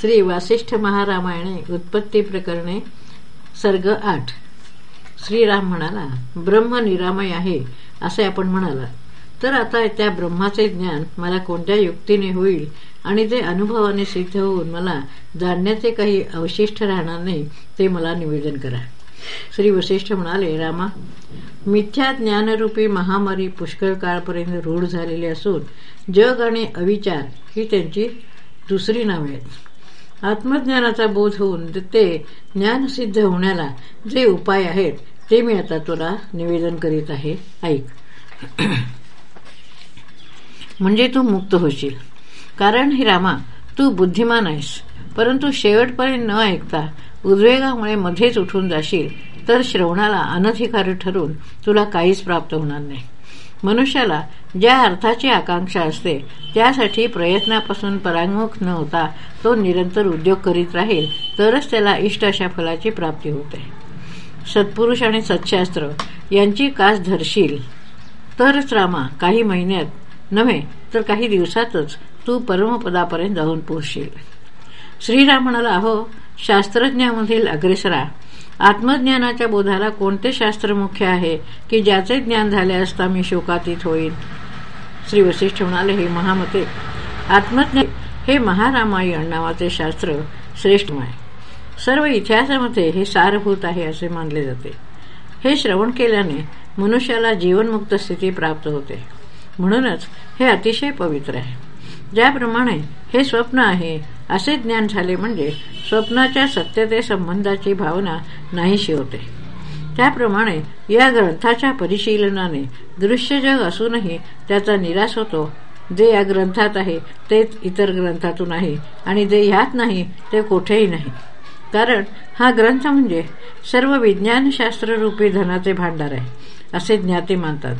श्री वासिष्ठ महारामायणे उत्पत्ती प्रकरणे सर्ग आठ. श्रीराम म्हणाला ब्रह्म निरामय आहे असे आपण म्हणाला. तर आता त्या ब्रह्माचे ज्ञान मला कोणत्या युक्तीने होईल आणि ते अनुभवाने सिद्ध होऊन मला जाणण्याचे काही अवशिष्ट राहणार नाही ते मला निवेदन करा. श्री वशिष्ठ म्हणाले रामा मिथ्या ज्ञानरूपी महामारी पुष्कळ काळपर्यंत रूढ झालेली असून जग आणि अविचार ही त्यांची दुसरी नावे आहेत. आत्मज्ञानाचा बोध होऊन ते ज्ञान सिद्ध होण्याला जे उपाय आहेत ते मी आता तुला निवेदन करीत आहे. ऐक. म्हणजे तू मुक्त होशील. कारण ही रामा तू बुद्धिमान आहेस. परंतु शेवटपर्यंत न ऐकता उद्वेगामुळे मध्येच उठून जाशील तर श्रवणाला अनधिकारी ठरून तुला काहीच प्राप्त होणार नाही. मनुष्याला ज्या अर्थाची आकांक्षा असते त्यासाठी प्रयत्नापासून परांगमुख न होता तो निरंतर उद्योग करीत राहील तरच त्याला इष्ट अशा फलाची प्राप्ती होते. सत्पुरुष आणि सत्शास्त्र यांची कास धरशील. तरच रामा काही महिन्यात नव्हे तर काही दिवसातच तू परमपदापर्यंत जाऊन पोहोचशील. श्रीराम म्हणाला अहो शास्त्रज्ञामधील अग्रेसरा आत्मज्ञानाच्या बोधाला कोणते शास्त्र मुख्य आहे की ज्याचे ज्ञान झाले असता मी शोकातीत होईल श्री वशिष्ठ म्हणाले हे महामते आत्मज्ञान हे महारामायण नावाचे शास्त्र श्रेष्ठ आहे. सर्व इतिहासामध्ये हे सारभूत आहे असे मानले जाते. हे श्रवण केल्याने मनुष्याला जीवनमुक्त स्थिती प्राप्त होते. म्हणूनच हे अतिशय पवित्र आहे. ज्याप्रमाणे हे स्वप्न आहे असे ज्ञान झाले म्हणजे स्वप्नाच्या सत्यते संबंधाची भावना नाहीशी होते. त्याप्रमाणे या ग्रंथाच्या परिशीलनाने दृश्य जग असूनही त्याचा निराश होतो. जे या ग्रंथात आहे तेच इतर ग्रंथातून आहे आणि जे ह्यात नाही ते कोठेही नाही. कारण हा ग्रंथ म्हणजे सर्व विज्ञानशास्त्ररूपी धनाचे भांडार आहे असे ज्ञाते मानतात.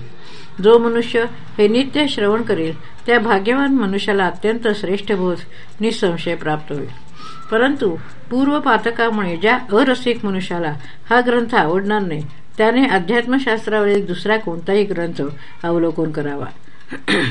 जो मनुष्य हे नित्य श्रवण करेल त्या भाग्यवान मनुष्याला अत्यंत श्रेष्ठ बोध निसंशय प्राप्त होईल. परंतु पूर्वपातकामुळे ज्या अरसिक मनुष्याला हा ग्रंथ आवडणार नाही त्याने अध्यात्मशास्त्रावरील दुसरा कोणताही ग्रंथ अवलोकन करावा.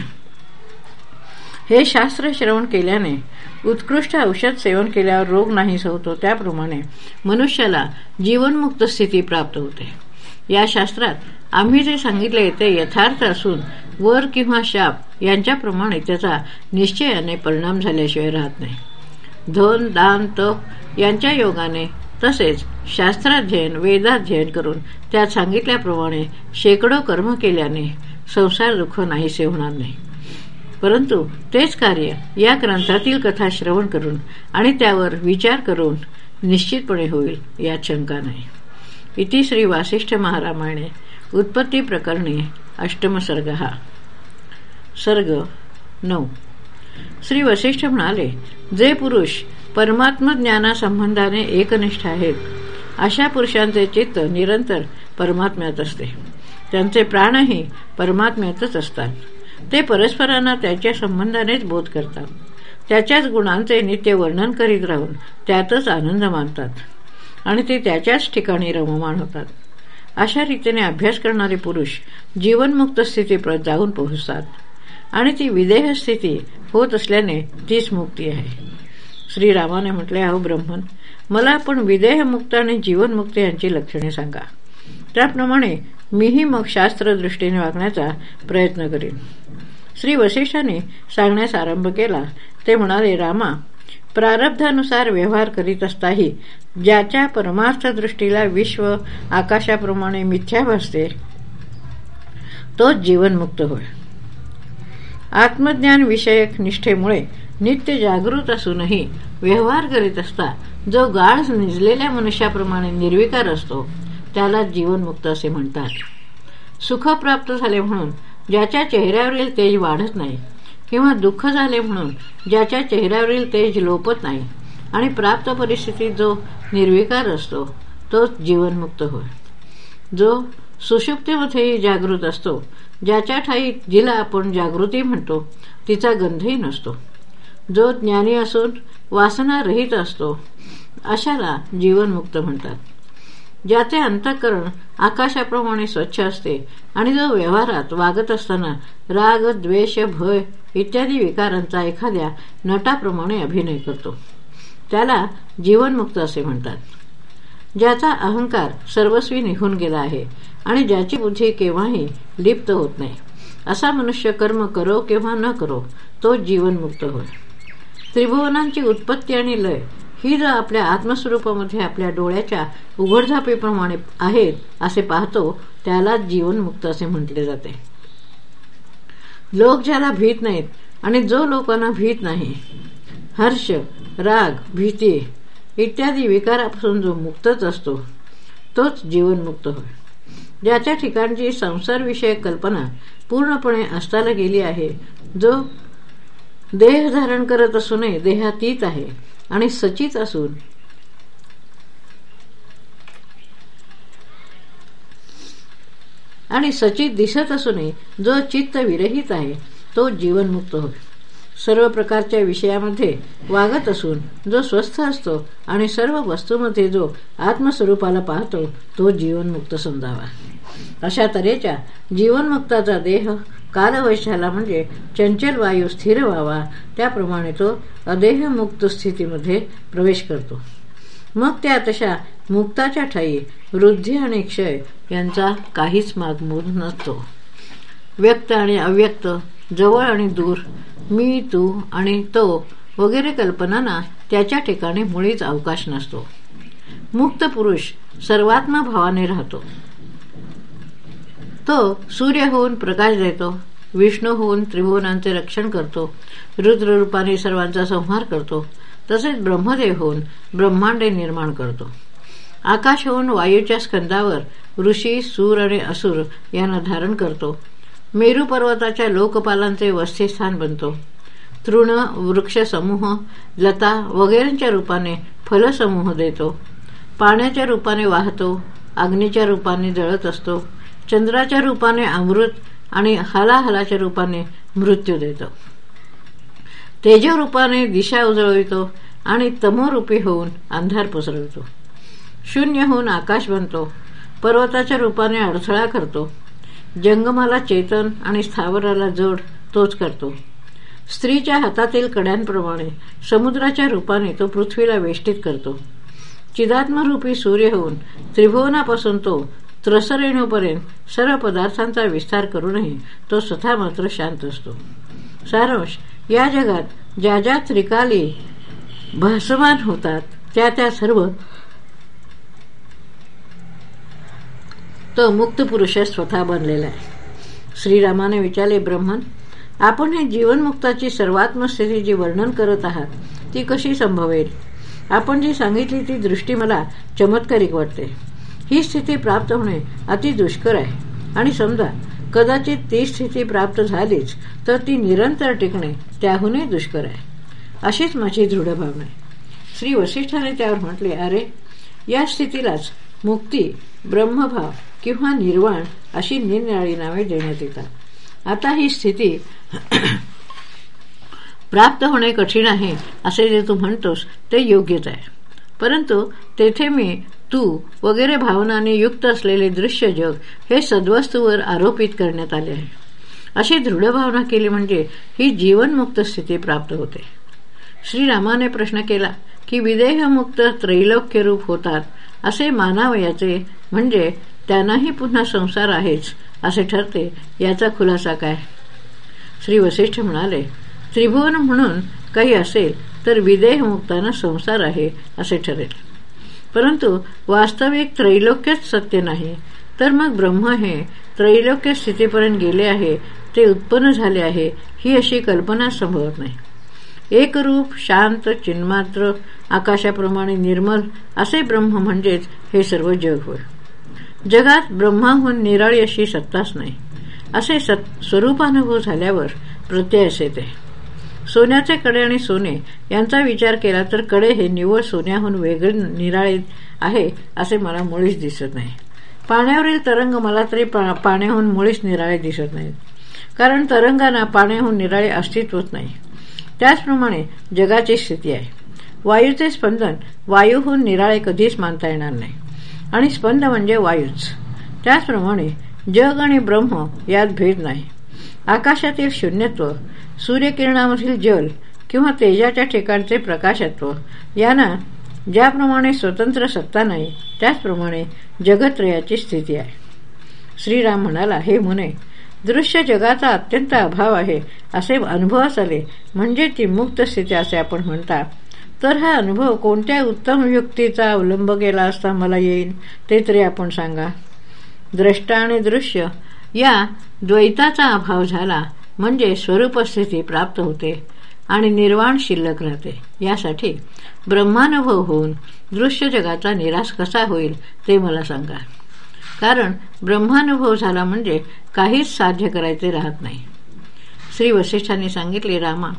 हे शास्त्र श्रवण केल्याने उत्कृष्ट औषध सेवन केल्यावर रोग नाहीस होतो. त्याप्रमाणे मनुष्याला जीवनमुक्त स्थिती प्राप्त होते. या शास्त्रात आम्ही जे सांगितले ते यथार्थ असून वर किंवा शाप यांच्याप्रमाणे त्याचा निश्चयाने परिणाम झाल्याशिवाय राहत नाही. धन दान तप यांच्या योगाने तसेच शास्त्राध्ययन वेदाध्ययन करून त्यात सांगितल्याप्रमाणे शेकडो कर्म केल्याने संसार दुःख नाहीसे होणार नाही. परंतु तेच कार्य या ग्रंथातील कथा श्रवण करून आणि त्यावर विचार करून निश्चितपणे होईल यात शंका नाही. इति श्री वासिष्ठ महारामायणे. उत्पत्ती प्रकरणी अष्टम सर्ग हा. सर्ग नऊ. श्री वसिष्ठ म्हणाले जे पुरुष परमात्म ज्ञानासंबंधाने एकनिष्ठ आहेत अशा पुरुषांचे चित्त निरंतर परमात्म्यात असते. त्यांचे प्राणही परमात्म्यातच असतात. ते परस्परांना त्याच्या संबंधानेच बोध करतात. त्याच्याच गुणांचे नित्य वर्णन करीत राहून त्यातच आनंद मानतात. आणि ते त्याच्याच ठिकाणी रममाण होतात. अशा रीतीने अभ्यास करणारे पुरुष जीवनमुक्त स्थितीप्रत जाऊन पोहोचतात. आणि ती विदेह स्थिती होत असल्याने तीच मुक्ती आहे. श्रीरामाने म्हटले अहो ब्रह्मन मला आपण विदेहमुक्त आणि जीवनमुक्त यांची लक्षणे सांगा. त्याप्रमाणे मीही मग शास्त्रदृष्टीने वागण्याचा प्रयत्न करीन. श्री वशिष्ठाने सांगण्यास आरंभ केला. ते म्हणाले रामा प्रारब्धानुसार व्यवहार करीत असताही ज्याच्या परमार्थ दृष्टीला विश्व आकाशाप्रमाणे मिथ्या भासते तोच जीवनमुक्त होय. आत्मज्ञान विषयक निष्ठेमुळे नित्य जागृत असूनही व्यवहार करीत असता जो गाळ निजलेल्या मनुष्याप्रमाणे निर्विकार असतो त्याला जीवनमुक्त असे म्हणतात. सुख प्राप्त झाले म्हणून ज्याच्या चेहऱ्यावरील तेज वाढत नाही किंवा दुःख झाले म्हणून ज्याच्या चेहऱ्यावरील तेज लोपत नाही आणि प्राप्त परिस्थितीत जो निर्विकार असतो तोच जीवनमुक्त होय. जो सुषुप्तीमध्येही जागृत असतो ज्याच्या ठाई जिला आपण जागृती म्हणतो तिचा गंधही नसतो. जो ज्ञानी असून वासना रहित असतो अशाला जीवनमुक्त म्हणतात. ज्याचे अंतःकरण आकाशाप्रमाणे स्वच्छ असते आणि जो व्यवहारात वागत असताना राग द्वेष भय इत्यादी विकारांचा एखाद्या नटाप्रमाणे अभिनय करतो. त्याला जीवनमुक्त असे म्हणतात. ज्याचा अहंकार सर्वस्वी निघून गेला आहे आणि ज्याची बुद्धी केव्हाही लिप्त होत नाही. असा मनुष्य कर्म करो किंवा न करो तो जीवनमुक्त होय. त्रिभुवनांची उत्पत्ती आणि लय ही जर आपल्या आत्मस्वरूपामध्ये आपल्या डोळ्याच्या उघडझापीप्रमाणे आहेत असे पाहतो त्याला जीवनमुक्त असे म्हटले जाते. लोक ज्याला भीत नाहीत आणि जो लोकांना भीत नाही हर्ष राग भीती इत्यादी विकारापासून जो मुक्तच असतो तोच जीवनमुक्त होय. ज्याच्या ठिकाणची संसारविषयक कल्पना पूर्णपणे अस्ताला गेली आहे जो देह धारण करत असूनही देहातीत आहे आणि सचित असून. आणि सचित दिसत असूनही जो चित्त विरहित आहे तो जीवनमुक्त होय सर्व प्रकारच्या विषयामध्ये वागत असून जो स्वस्थ असतो आणि सर्व वस्तूमध्ये जो आत्मस्वरूपाला पाहतो तो जीवनमुक्त समजावा अशा तऱ्हेच्या जीवनमुक्ताचा देह कालवैशाला म्हणजे चंचल वायू स्थिर व्हावा त्याप्रमाणे तो अदेहमुक्त स्थितीमध्ये प्रवेश करतो. मग त्या तशा मुक्ताच्या ठाई वृद्धी आणि क्षय यांचा काहीच मागमूल नसतो. व्यक्त आणि अव्यक्त जवळ आणि दूर मी तू आणि तो वगैरे कल्पनांना त्याच्या ठिकाणी मुळीच अवकाश नसतो. मुक्त पुरुष सर्वात्मा भावाने राहतो. तो सूर्य होऊन प्रकाश देतो विष्णू होऊन त्रिभुवनांचे रक्षण करतो रुद्र रूपाने सर्वांचा संहार करतो तसेच ब्रह्मदेव होऊन ब्रह्मांडे निर्माण करतो. आकाश होऊन वायूच्या स्कंदावर ऋषी सूर आणि असुर यांना धारण करतो. मेरू पर्वताच्या लोकपालांचे वस्तीस्थान बनतो. तृण वृक्ष समूह लता वगैरेच्या रूपाने फलसमूह देतो. पाण्याच्या रूपाने वाहतो अग्नीच्या रूपाने जळत असतो चंद्राच्या रूपाने अमृत आणि हलाहलाच्या रूपाने मृत्यू देतो. तेजरूपाने दिशा उजळवितो आणि तमोरूपी होऊन अंधार पसरवतो. शून्य होऊन आकाश बनतो पर्वताच्या रूपाने अडथळा करतो जंगमाला चेतन आणि स्थावराला जोड तोच करतो. स्त्रीच्या हातातील कड्यांप्रमाणे समुद्राच्या रूपाने तो पृथ्वीला वेष्टीत करतो. चिदात्मरूपी सूर्य होऊन त्रिभुवनापासून तो त्रसरेणूपर्यंत सर्व पदार्थांचा विस्तार करूनही तो स्वतः मात्र शांत असतो. सारांश या जगात ज्या ज्या त्रिकाली भासमान होतात त्या त्या सर्व तो मुक्त पुरुष स्वतः बनलेला आहे. श्रीरामाने विचारले ब्रह्मन आपण हे जीवनमुक्ताची सर्वात्म स्थिती जी वर्णन करत आहात ती कशी संभवेल? आपण जी सांगितली ती दृष्टी मला चमत्कारिक वाटते. ही स्थिती प्राप्त होणे अति दुष्कर आहे. आणि समजा कदाचित ती स्थिती प्राप्त झालीच तर ती निरंतर टिकणे त्याहूनही दुष्कर आहे. अशीच माझी दृढ भावना आहे. श्री वसिष्ठाने त्यावर म्हटले अरे या स्थितीलाच मुक्ती ब्रह्मभाव किंवा निर्वाण अशी निरनिराळी नावे देण्यात येतात. आता ही स्थिती प्राप्त होणे कठीण आहे असे जे तू म्हणतोस ते योग्यच आहे. परंतु तेथे मी तू वगैरे भावनाने युक्त असलेले दृश्य जग हे सद्वस्तूवर आरोपित करण्यात आले आहे. अशी दृढ भावना केली म्हणजे ही जीवनमुक्त स्थिती प्राप्त होते. श्रीरामाने प्रश्न केला की विदेहमुक्त त्रैलोक्यरूप होतात असे मानावयाचे म्हणजे त्यांनाही पुन्हा संसार आहेच असे ठरते याचा खुलासा काय? श्री वशिष्ठ म्हणाले त्रिभुवन म्हणून काही असेल तर विदेहमुक्तांना संसार आहे असे ठरेल. परंतु वास्तविक त्रैलोक्यच सत्य नाही. तर मग ब्रह्म हे त्रैलोक्य स्थितीपर्यंत गेले आहे ते उत्पन्न झाले आहे ही अशी कल्पना संभवत नाही. एक रूप शांत चिन्मात्र आकाशाप्रमाणे निर्मल असे ब्रह्म म्हणजेच हे सर्व जग होय. जगात ब्रह्माहून निराळी अशी सत्ताच नाही. असे स्वरूपानुभव झाल्यावर प्रत्ययस येते सोन्याचे कडे आणि सोने यांचा विचार केला तर कडे हे निवळ सोन्याहून वेगळे निराळे आहे असे मला मुळीच दिसत नाही. पाण्यावरील तरंग मला तरी पाण्याहून मुळीच निराळे दिसत नाहीत. कारण तरंगांना पाण्याहून निराळे अस्तित्वच नाही. त्याचप्रमाणे जगाची स्थिती आहे. वायूचे स्पंदन वायूहून निराळे कधीच मानता येणार नाही. आणि स्पंद म्हणजे वायूच. त्याचप्रमाणे जग आणि ब्रह्म यात भेद नाही. आकाशातील शून्यत्व सूर्यकिरणामधील जल किंवा तेजाच्या ठिकाणचे प्रकाशत्व यांना ज्याप्रमाणे स्वतंत्र सत्ता नाही त्याचप्रमाणे जगत्रयाची स्थिती आहे. श्रीराम म्हणाला हे मुने दृश्य जगाचा अत्यंत अभाव आहे असे अनुभवास आले म्हणजे ती मुक्त स्थिती असे आपण म्हणता. तर हा अनुभव कोणत्या उत्तम युक्तीचा अवलंब केला असता मला येईल ते तरी आपण सांगा. द्रष्टा आणि दृश्य या द्वैताचा अभाव झाला म्हणजे स्वरूपस्थिती प्राप्त होते आणि निर्वाण शिल्लक राहते. यासाठी ब्रह्मानुभव होऊन दृश्य जगाचा निराश कसा होईल ते मला सांगा. कारण ब्रह्मानुभव झाला म्हणजे काहीच साध्य करायचे राहत नाही. श्री वशिष्ठांनी सांगितले रामा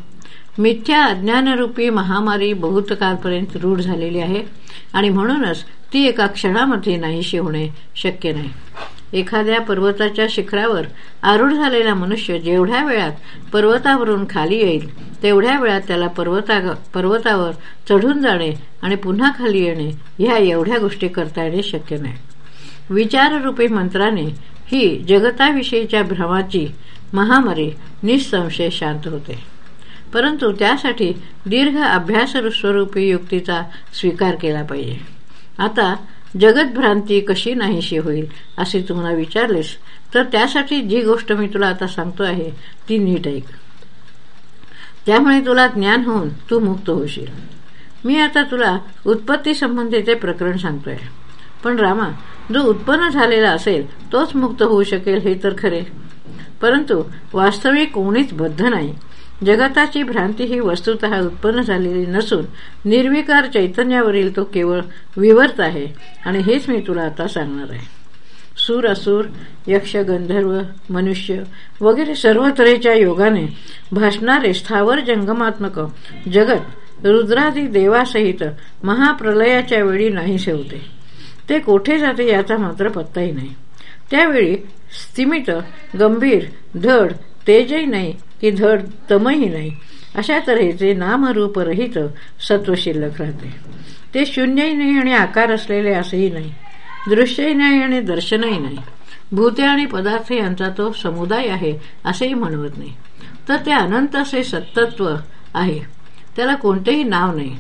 मिथ्या अज्ञानरूपी महामारी बहुतकाळपर्यंत रूढ झालेली आहे आणि म्हणूनच ती एका क्षणामध्ये नाहीशी होणे शक्य नाही. एखाद्या पर्वताच्या शिखरावर आरूढ झालेला मनुष्य जेवढ्या वेळात पर्वतावरून खाली येईल तेवढ्या वेळात त्याला पर्वता पर्वतावर चढून जाणे आणि पुन्हा खाली येणे ह्या एवढ्या गोष्टी करता येणे शक्य नाही. विचाररूपी मंत्राने ही जगताविषयीच्या भ्रमाची महामारी निसंशय शांत होते. परंतु त्यासाठी दीर्घ अभ्यासस्वरूपी युक्तीचा स्वीकार केला पाहिजे. आता जगतभ्रांती कशी नाहीशी होईल असे तुम्हाला विचारलेस तर त्यासाठी जी गोष्ट मी तुला आता सांगतो आहे ती नीट ऐक. त्यामुळे तुला ज्ञान होऊन तू मुक्त होशील. मी आता तुला उत्पत्ती संबंधीचे प्रकरण सांगतोय. पण रामा जो उत्पन्न झालेला असेल तोच मुक्त होऊ शकेल हे तर खरे. परंतु वास्तविक कोणीच बद्ध नाही. जगताची भ्रांती ही वस्तुत उत्पन्न झालेली नसून निर्विकार चैतन्यावरील तो केवळ विवर्त आहे. आणि हेच मी तुला आता सांगणार आहे. सूर असुर यक्ष गंधर्व मनुष्य वगैरे सर्व तऱ्हेच्या योगाने भासणारे स्थावर जंगमात्मक जगत रुद्रादी देवासहित महाप्रलयाच्या वेळी नाहीसे होते ते कोठे जाते याचा मात्र पत्ताही नाही. त्यावेळी स्थिमित गंभीर धड तेजही नाही. की धड तमही नाही. अशा तऱ्हेचे नामरूपरहित सत्व शिल्लक राहते. ते शून्यही नाही आणि आकार असलेले असेही नाही. दृश्यही नाही आणि दर्शनही नाही. भूते आणि पदार्थ यांचा तो समुदाय आहे असेही म्हणवत नाही. तर ते अनंत असे सत्तत्व आहे. त्याला कोणतेही नाव नाही.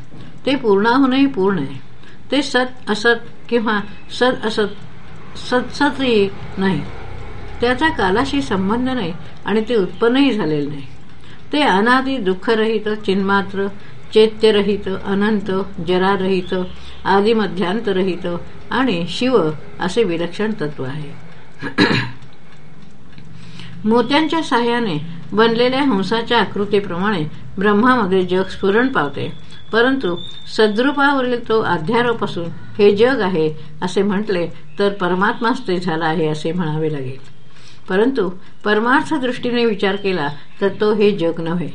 ते पूर्णाहूनही पूर्ण आहे. ते सत असत किंवा सत असत सत्सतही नाही. त्याचा कालाशी संबंध नाही आणि ते उत्पन्नही झालेले नाही. ते अनादी दुःखरहित चिन्मात्र चैत्यरहित अनंत जरारहित आदिमध्यांतरहित आणि शिव असे विलक्षण तत्व आहे. मोत्यांच्या साह्याने बनलेल्या हंसाच्या आकृतीप्रमाणे ब्रह्मामध्ये जग स्फुरण पावते परंतु सद्रुपावरील तो अध्यारोप असून हे जग आहे असे म्हटले तर परमात्माच ते झाला आहे असे म्हणावे लागेल. परंतु परमार्थ दृष्टीने विचार केला तर तो हे जग नव्हे.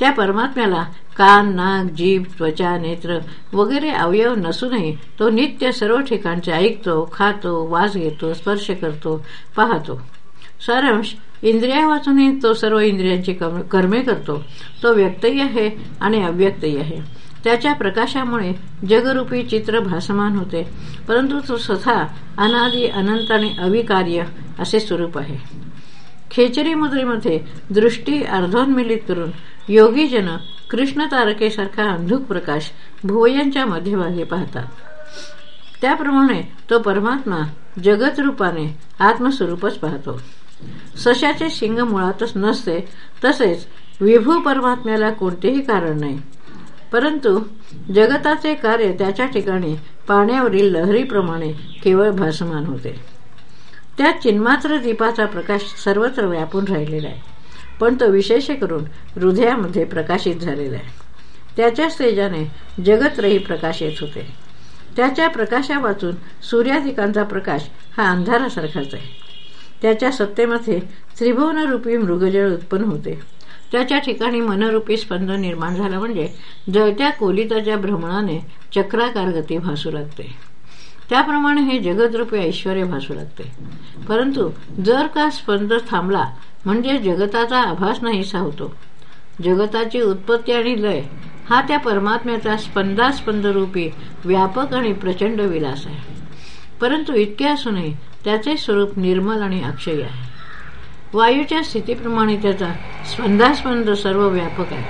त्या परमात्म्याला कान नाक जीभ त्वचा नेत्र वगैरे अवयव नसूनही तो नित्य सर्व ठिकाणचे ऐकतो खातो वास घेतो स्पर्श करतो पाहतो. सारांश इंद्रिया वाचूनही तो सर्व इंद्रियांची कर्मे करतो. तो व्यक्तही आहे आणि अव्यक्तही आहे. त्याच्या प्रकाशामुळे जगरूपी चित्र भासमान होते. परंतु तो स्वतः अनादी अनंत आणि अविकार्य असे स्वरूप आहे. खेचरी मुद्रेमध्ये दृष्टी अर्धोन्मिलित करून योगीजन कृष्ण तारकेसारखा अंधुक प्रकाश भुवयांच्या मध्यभागी पाहतात. त्याप्रमाणे तो परमात्मा जगतरूपाने आत्मस्वरूपच पाहतो. सशाचे शिंग मुळातच नसते तसेच विभू परमात्म्याला कोणतेही कारण नाही. परंतु जगताचे कार्य त्याच्या ठिकाणी पाण्यावरील लहरीप्रमाणे केवळ भासमान होते. त्या चिन्मात्र दीपाचा प्रकाश सर्वत्र व्यापून राहिलेला आहे. पण तो विशेष करून हृदयामध्ये प्रकाशित झालेला आहे. त्याच्याच तेजाने जगत्रही प्रकाश येत होते. त्याच्या प्रकाशा वाचून सूर्याधिकांचा प्रकाश हा अंधारासारखाच आहे. त्याच्या सत्तेमध्ये त्रिभुवनरूपी मृगजळ उत्पन्न होते. त्याच्या ठिकाणी मनरूपी स्पंद निर्माण झाला म्हणजे जळत्या कोलिताच्या भ्रमणाने चक्राकार गती भासू लागते. त्याप्रमाणे हे जगदरूपी ऐश्वर भासू लागते. परंतु जर का स्पंद थांबला म्हणजे जगताचा आभास नाहीसा होतो. जगताची उत्पत्ती आणि लय हा त्या परमात्म्याचा स्पंदास्पंद रूपी व्यापक आणि प्रचंड विलास आहे. परंतु इतके असूनही त्याचे स्वरूप निर्मल आणि अक्षय आहे. वायूच्या स्थितीप्रमाणे त्याचा स्पंदास्पंद सर्व व्यापक आहे.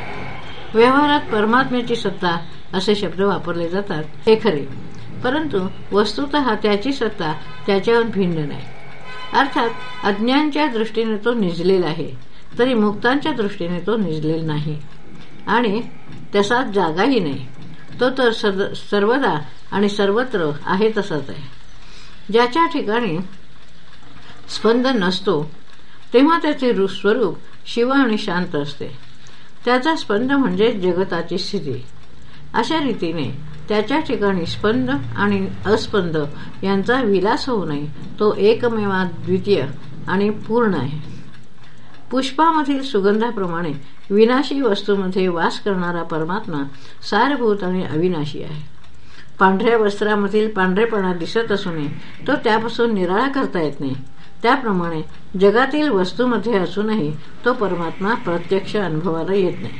व्यवहारात परमात्म्याची सत्ता असे शब्द वापरले जातात. हे खरे. परंतु वस्तुत त्याची सत्ता त्याच्यावर भिन्न नाही. अर्थात अज्ञांच्या दृष्टीने तो निजलेला आहे तरी मुक्तांच्या दृष्टीने तो निजलेला नाही. आणि तसा जागाही नाही. तो तर सर्वदा आणि सर्वत्र आहे तसाच आहे. ज्याच्या ठिकाणी स्पंद नसतो तेव्हा त्याचे स्वरूप शिव आणि शांत असते. त्याचा स्पंद म्हणजे जगताची स्थिती. अशा रीतीने त्याच्या ठिकाणी स्पंद आणि अस्पंद यांचा विलास होऊ नये. तो एकमेवा द्वितीय आणि पूर्ण आहे. पुष्पामधील सुगंधाप्रमाणे विनाशी वस्तूमध्ये वास करणारा परमात्मा सारभूत आणि अविनाशी आहे. पांढऱ्या वस्त्रामधील पांढरेपणा दिसत असूनही तो त्यापासून निराळा करता येत नाही. त्याप्रमाणे जगातील वस्तूमध्ये असूनही तो परमात्मा प्रत्यक्ष अनुभवाला येत नाही.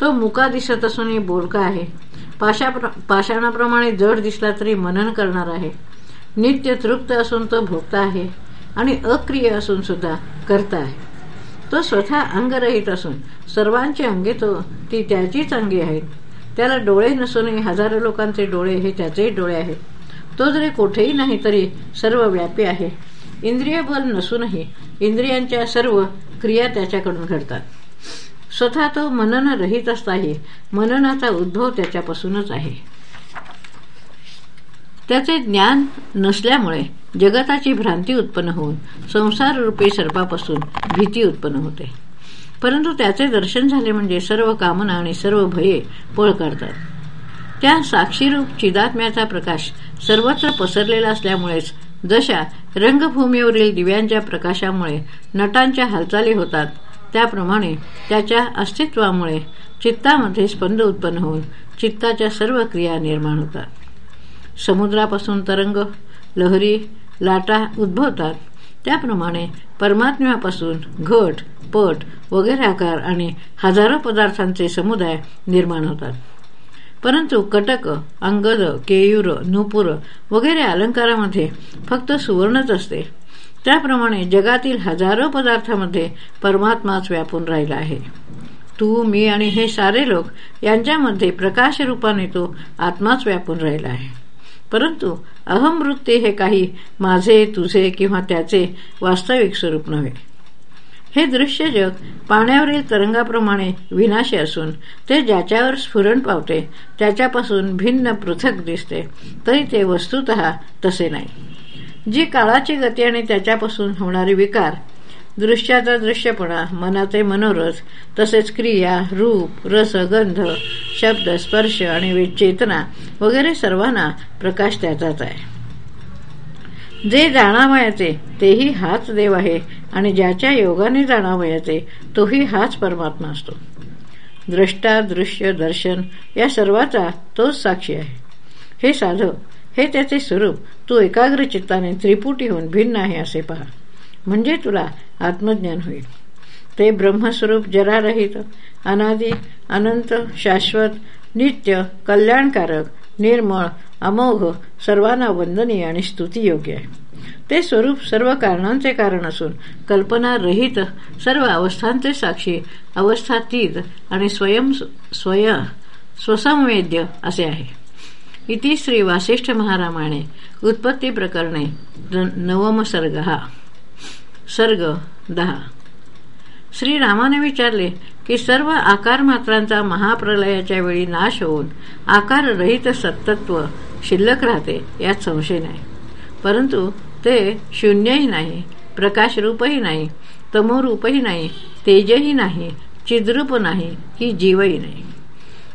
तो मुका दिसत असूनही बोलका आहे. पाषाणाप्रमाणे जड दिसला तरी मनन करणार आहे. नित्य तृप्त असून तो भोगता आहे आणि अक्रिय असून सुद्धा करता आहे. तो स्वतः अंगरहित असून सर्वांची अंगे तो ती त्याचीच अंगी आहेत. त्याला डोळे नसूनही हजारो लोकांचे डोळे हे त्याचेही डोळे आहेत. तो जरी कुठेही नाही तरी सर्व व्यापी आहे. इंद्रिय बल नसूनही इंद्रियांच्या सर्व क्रिया त्याच्याकडून घडतात. स्वतः तो मनन रहित असताही मननाचा उद्भव त्याच्यापासूनच आहे. त्याचे ज्ञान नसल्यामुळे जगताची भ्रांती उत्पन्न होऊन संसार रूपी सर्पापासून भीती उत्पन्न होते. परंतु त्याचे दर्शन झाले म्हणजे सर्व कामना आणि सर्व भये पळ काढतात. त्या साक्षीरूप चिदात्म्याचा प्रकाश सर्वत्र पसरलेला असल्यामुळेच जशा रंगभूमीवरील दिव्यांच्या प्रकाशामुळे नटांच्या हालचाली होतात त्याप्रमाणे त्याच्या अस्तित्वामुळे चित्तामध्ये स्पंद उत्पन्न होऊन चित्ताच्या सर्व क्रिया निर्माण होतात. समुद्रापासून तरंग लहरी लाटा उद्भवतात. त्याप्रमाणे परमात्म्यापासून घट पट वगैरे आकार आणि हजारो पदार्थांचे समुदाय निर्माण होतात. परंतु कटक अंगद केयूर नूपुर वगैरे अलंकारामध्ये फक्त सुवर्णच असते. त्याप्रमाणे जगातील हजारो पदार्थामध्ये परमात्माच व्यापून राहिला आहे. तू मी आणि हे सारे लोक यांच्यामध्ये प्रकाश रूपाने तो आत्माच व्यापून राहिला आहे. परंतु अहमवृत्ती हे काही माझे तुझे किंवा त्याचे वास्तविक स्वरूप नव्हे. हे दृश्य जग पाण्यावरील तरंगाप्रमाणे विनाशी असून ते ज्याच्यावर स्फुरण पावते त्याच्यापासून भिन्न पृथक दिसते. तरी ते वस्तुत तसे नाही. जी काळाची गती आणि त्याच्यापासून होणारे विकार दृश्याचा दृश्यपणा मनाचे मनोरथ तसेच क्रिया रूप रस गंध शब्द स्पर्श आणि चेतना वगैरे सर्वांना प्रकाश त्याचाच आहे. जे जाणावयाचे तेही हाच देव आहे आणि ज्याच्या योगाने जाणावयाचे तोही हाच परमात्मा असतो. द्रष्टा दृश्य दर्शन या सर्वाचा तोच साक्षी आहे. हे साधव हे त्याचे स्वरूप तू एकाग्र चित्ताने त्रिपुटी होऊन भिन्न आहे असे पहा. म्हणजे तुला आत्मज्ञान होईल. ते ब्रह्मस्वरूप जरारहित अनादी अनंत शाश्वत नित्य कल्याणकारक निर्मळ अमोघ सर्वांना वंदनीय आणि स्तुतीयोग्य आहे. ते स्वरूप सर्व कारणांचे कारण असून कल्पना रहित सर्व अवस्थांचे साक्षी अवस्थातीत आणि स्वयं स्वय स्वसंवेद्य असे आहे. इति श्री वासिष्ठ महारामाने उत्पत्ती प्रकरणे नवम सर्ग हा. सर्ग दहा. श्रीरामाने विचारले की सर्व आकार मात्रांचा महाप्रलयाच्या वेळी नाश होऊन आकार रहित सत्तत्व शिल्लक राहते यात संशय नाही. परंतु ते शून्यही नाही प्रकाशरूपही नाही तमोरूपही नाही तेजही नाही चिद्रूप नाही की जीवही नाही.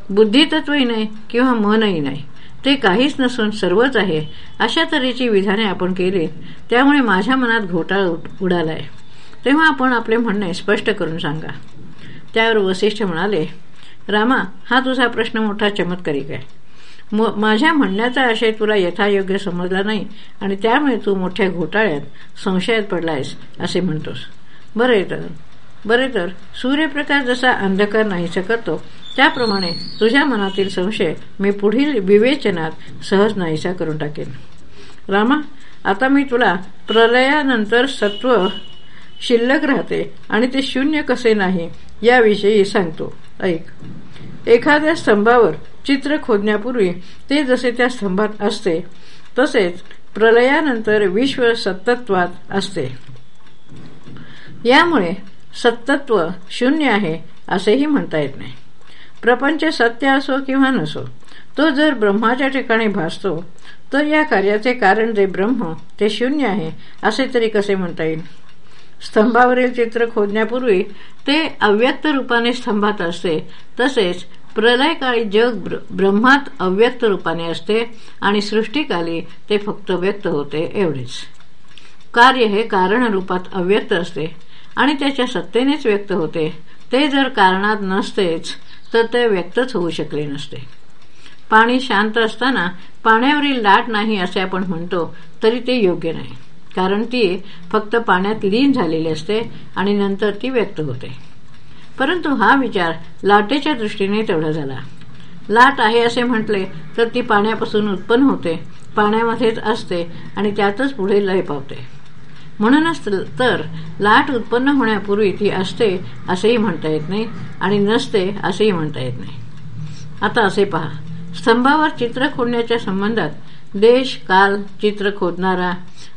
बुद्धितत्वही नाही किंवा मनही नाही. ते काहीच नसून सर्वच आहे. अशा तऱ्हेची विधाने आपण केली त्यामुळे माझ्या मनात घोटाळा उडालाय. तेव्हा आपण आपले म्हणणे स्पष्ट करून सांगा. त्यावर वसिष्ठ म्हणाले रामा हा तुझा प्रश्न मोठा चमत्कारिक आहे. माझ्या म्हणण्याचा आशय तुला यथायोग्य समजला नाही आणि त्यामुळे तू मोठ्या घोटाळ्यात संशयात पडलायस असे म्हणतोस. बरे तर. बरे तर. सूर्यप्रकाश जसा अंधकार नाहीसा करतो त्याप्रमाणे तुझ्या मनातील संशय मी पुढील विवेचनात सहज नाहीसा करून टाकेन. रामा आता मी तुला प्रलयानंतर सत्व शिल्लक राहते आणि ते शून्य कसे नाही याविषयी सांगतो. ऐक. एखाद्या स्तंभावर चित्र खोदण्यापूर्वी ते जसे त्या स्तंभात असते तसेच प्रलयानंतर विश्व सत्तत्वात असते. यामुळे सत्तत्व शून्य आहे असेही म्हणता येत नाही. प्रपंच सत्य असो किंवा नसो तो जर ब्रह्माच्या ठिकाणी भासतो तर या कार्याचे कारण जे ब्रह्म ते शून्य आहे असे तरी कसे म्हणता येईल? स्तंभावरील चित्र खोदण्यापूर्वी ते अव्यक्त रूपाने स्तंभात असते. तसेच प्रलयकाळी जग ब्रह्मात अव्यक्त रूपाने असते आणि सृष्टीकाली ते फक्त व्यक्त होते एवढेच. कार्य हे कारण रूपात अव्यक्त असते आणि त्याच्या सत्तेनेच व्यक्त होते. ते जर कारणात नसतेच तर ते व्यक्तच होऊ शकले नसते. पाणी शांत असताना पाण्यावरील लाट नाही असे आपण म्हणतो तरी ते योग्य नाही. कारण ती फक्त पाण्यात लीन झालेली असते आणि नंतर ती व्यक्त होते. परंतु हा विचार लाटेच्या दृष्टीने तेवढा झाला. लाट आहे असे म्हटले तर ती पाण्यापासून उत्पन्न होते पाण्यामध्येच असते आणि त्यातच पुढे लय पावते. म्हणूनच तर लाट उत्पन्न होण्यापूर्वी ती असते असेही म्हणता येत नाही आणि नसते असेही म्हणता येत नाही. आता असे पहा. स्तंभावर चित्र खोडण्याच्या संबंधात देश काल चित्र खोदणारा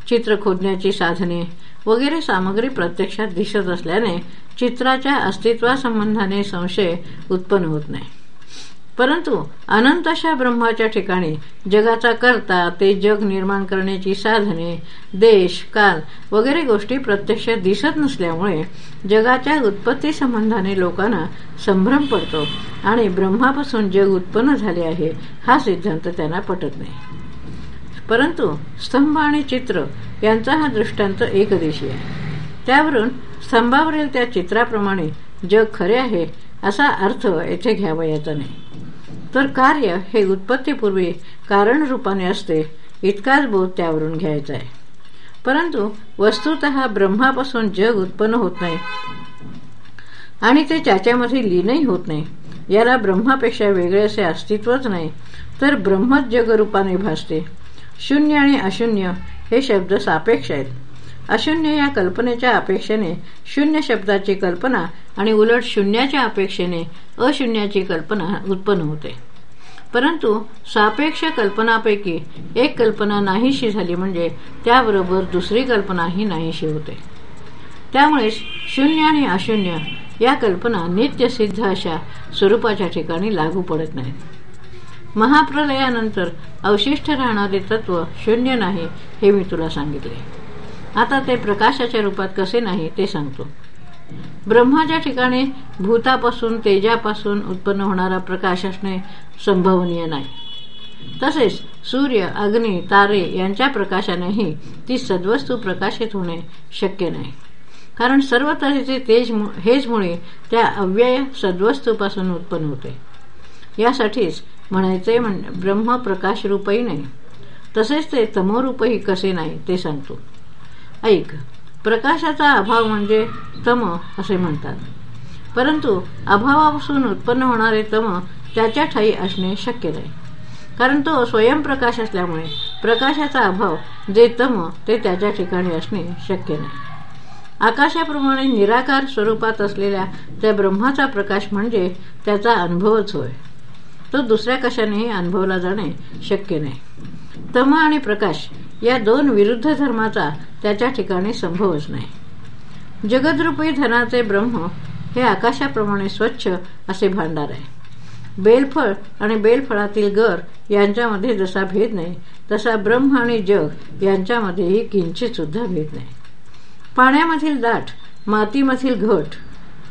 चित्र खोदण्याची साधने वगैरे सामग्री प्रत्यक्षात दिसत असल्याने चित्राच्या अस्तित्वासंबंधाने संशय उत्पन्न होत नाही. परंतु अनंतशा ब्रह्माच्या ठिकाणी जगाचा करता ते जग निर्माण करण्याची साधने देश काल वगैरे गोष्टी प्रत्यक्ष दिसत नसल्यामुळे जगाच्या उत्पत्ती संबंधाने लोकांना संभ्रम पडतो आणि ब्रह्मापासून जग उत्पन्न झाले आहे हा सिद्धांत त्यांना पटत नाही. परंतु स्तंभ आणि चित्र यांचा हा दृष्टांत एकदेशी आहे. त्यावरून स्तंभावरील त्या चित्राप्रमाणे जग खरे आहे असा अर्थ येथे घ्यावयाचा नाही. तर कार्य हे उत्पत्तीपूर्वी कारण रूपाने असते इतकाच बोध त्यावरून घ्यायचा आहे. परंतु वस्तुत ब्रह्मापासून जग उत्पन्न होत नाही आणि ते त्याच्यामध्ये लीनही होत नाही. याला ब्रह्मापेक्षा वेगळे असे अस्तित्वच नाही तर ब्रह्मच जगरूपाने भासते. शून्य आणि अशून्य हे शब्द सापेक्ष आहेत. अशून्य या कल्पनेच्या अपेक्षेने शून्य शब्दाची कल्पना आणि उलट शून्याच्या अपेक्षेने अशून्याची कल्पना उत्पन्न होते. परंतु सापेक्ष कल्पनापैकी एक कल्पना नाहीशी झाली म्हणजे त्याबरोबर दुसरी कल्पनाही नाहीशी होते. त्यामुळेच शून्य आणि अशून्य या कल्पना नित्य सिद्ध अशा स्वरूपाच्या ठिकाणी लागू पडत नाहीत. महाप्रलयानंतर अवशिष्ट राहणारे तत्व शून्य नाही हे मी तुला सांगितले. आता ते प्रकाशाच्या रूपात कसे नाही ते सांगतो. ब्रह्माच्या ठिकाणी भूतापासून तेजापासून उत्पन्न होणारा प्रकाश असणे संभवनीय नाही. तसेच सूर्य अग्नी तारे यांच्या प्रकाशानेही ती सद्वस्तू प्रकाशित होणे शक्य नाही. कारण सर्व तऱ्हेचे तेज हेच मुळे त्या अव्यय सद्वस्तूपासून उत्पन्न होते. यासाठीच म्हणायचे ब्रह्म प्रकाश रूपही नाही. तसेच ते तमोरूपही कसे नाही ते सांगतो. ऐक प्रकाशाचा अभाव म्हणजे तम असे म्हणतात. परंतु अभावापासून उत्पन्न होणारे तम त्याच्या ठाई असणे शक्य नाही. कारण तो स्वयंप्रकाश असल्यामुळे प्रकाशाचा अभाव जे तम ते त्याच्या ठिकाणी असणे शक्य नाही. आकाशाप्रमाणे निराकार स्वरूपात असलेल्या त्या ब्रह्माचा प्रकाश म्हणजे त्याचा अनुभवच होय. तो दुसऱ्या कशानेही अनुभवला जाणे शक्य नाही. तम आणि प्रकाश या दोन विरुद्ध धर्माचा त्याच्या ठिकाणी संभवच नाही. जगदरूपी धनाचे ब्रह्म हे आकाशाप्रमाणे स्वच्छ असे भांडार आहे. बेलफळ आणि बेलफळातील गर यांच्यामध्ये जसा भेद नाही तसा ब्रह्म आणि जग यांच्यामध्येही किंचित सुद्धा भेद नाही. पाण्यामधील दाट मातीमधील घट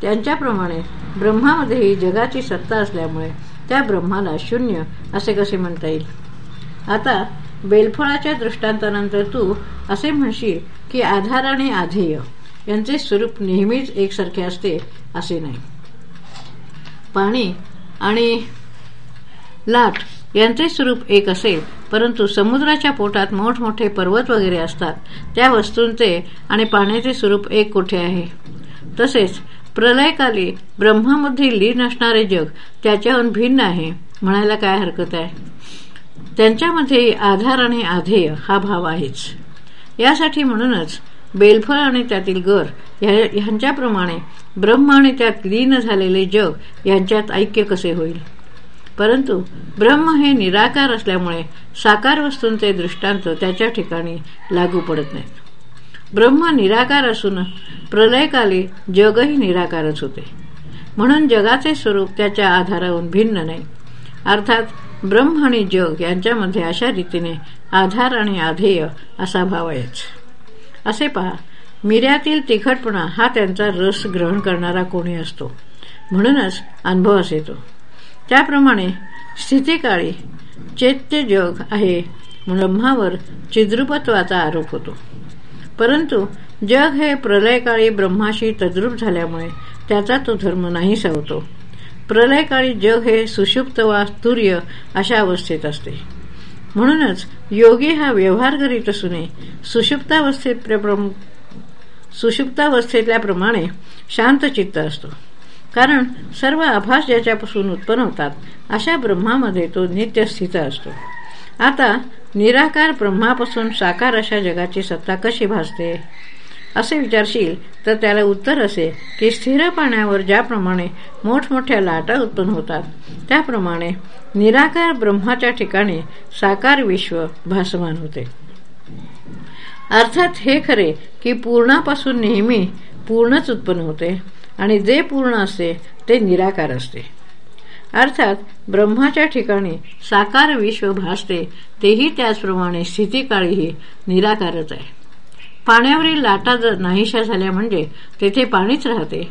त्यांच्याप्रमाणे ब्रह्मामध्येही जगाची सत्ता असल्यामुळे त्या ब्रह्माला शून्य असे कसे म्हणता येईल? आता बेलफळाच्या दृष्टांतानंतर तू असे म्हणशील की आधार आणि आधेय यांचे स्वरूप नेहमीच एकसारखे असते असे नाही. पाणी आणि लाट यांचे स्वरूप एक असेल परंतु समुद्राच्या पोटात मोठमोठे पर्वत वगैरे असतात. त्या वस्तूंचे आणि पाण्याचे स्वरूप एक कोठे आहे? तसेच प्रलयकाली ब्रह्मामध्ये लीन असणारे जग त्याच्याहून भिन्न आहे म्हणायला काय हरकत आहे? त्यांच्यामध्ये आधार आणि आधेय हा भाव आहेच. यासाठी म्हणूनच बेलफळ आणि त्यातील गर ह्यांच्याप्रमाणे ब्रह्म आणि त्यात लीन झालेले जग यांच्यात ऐक्य कसे होईल? परंतु ब्रह्म हे निराकार असल्यामुळे साकार वस्तूंचे दृष्टांत त्याच्या ठिकाणी लागू पडत नाहीत. ब्रह्म निराकार असून प्रलयकाली जगही निराकारच होते. म्हणून जगाचे स्वरूप त्याच्या आधारावरून भिन्न नाही. अर्थात ब्रह्म आणि जग यांच्यामध्ये अशा रीतीने आधार आणि आधेय असा भाव आहेच. असे पहा मिऱ्यातील तिखटपणा हा त्यांचा रस ग्रहण करणारा कोणी असतो. म्हणूनच अनुभवास येतो. त्याप्रमाणे स्थितीकाळी चैत्य जग आहे ब्रह्मावर चिद्रुपत्वाचा आरोप होतो. परंतु जग हे प्रलयकाळी ब्रह्माशी तद्रूप झाल्यामुळे त्याचा तो धर्म नाही सावतो. प्रलयकाळी जग हे सुषुप्त वा तुर्य अशा अवस्थेत असते. म्हणूनच योगी हा व्यवहार करीत असून सुषुप्तावस्थेत सुषुप्तावस्थेतल्याप्रमाणे शांतचित्त असतो. कारण सर्व आभास ज्याच्यापासून उत्पन्न होतात अशा ब्रह्मामध्ये तो नित्यस्थित असतो. आता निराकार ब्रह्मापासून साकार अशा जगाची सत्ता कशी भासते? असे विचारशील तर त्याला उत्तर असे की स्थिर पाण्यावर ज्याप्रमाणे मोठमोठ्या लाटा उत्पन्न होतात त्याप्रमाणे निराकार ब्रह्माच्या ठिकाणी साकार विश्व भासमान होते. अर्थात हे खरे की पूर्णापासून नेहमी पूर्णच उत्पन्न होते आणि जे पूर्ण असते ते निराकार असते. अर्थात ब्रह्माच्या ठिकाणी साकार विश्व भासते तेही त्याचप्रमाणे स्थितीकाळीही निराकारच आहे. पाण्यावरील लाटा जर नाहीशा झाल्या म्हणजे तेथे पाणीच राहते.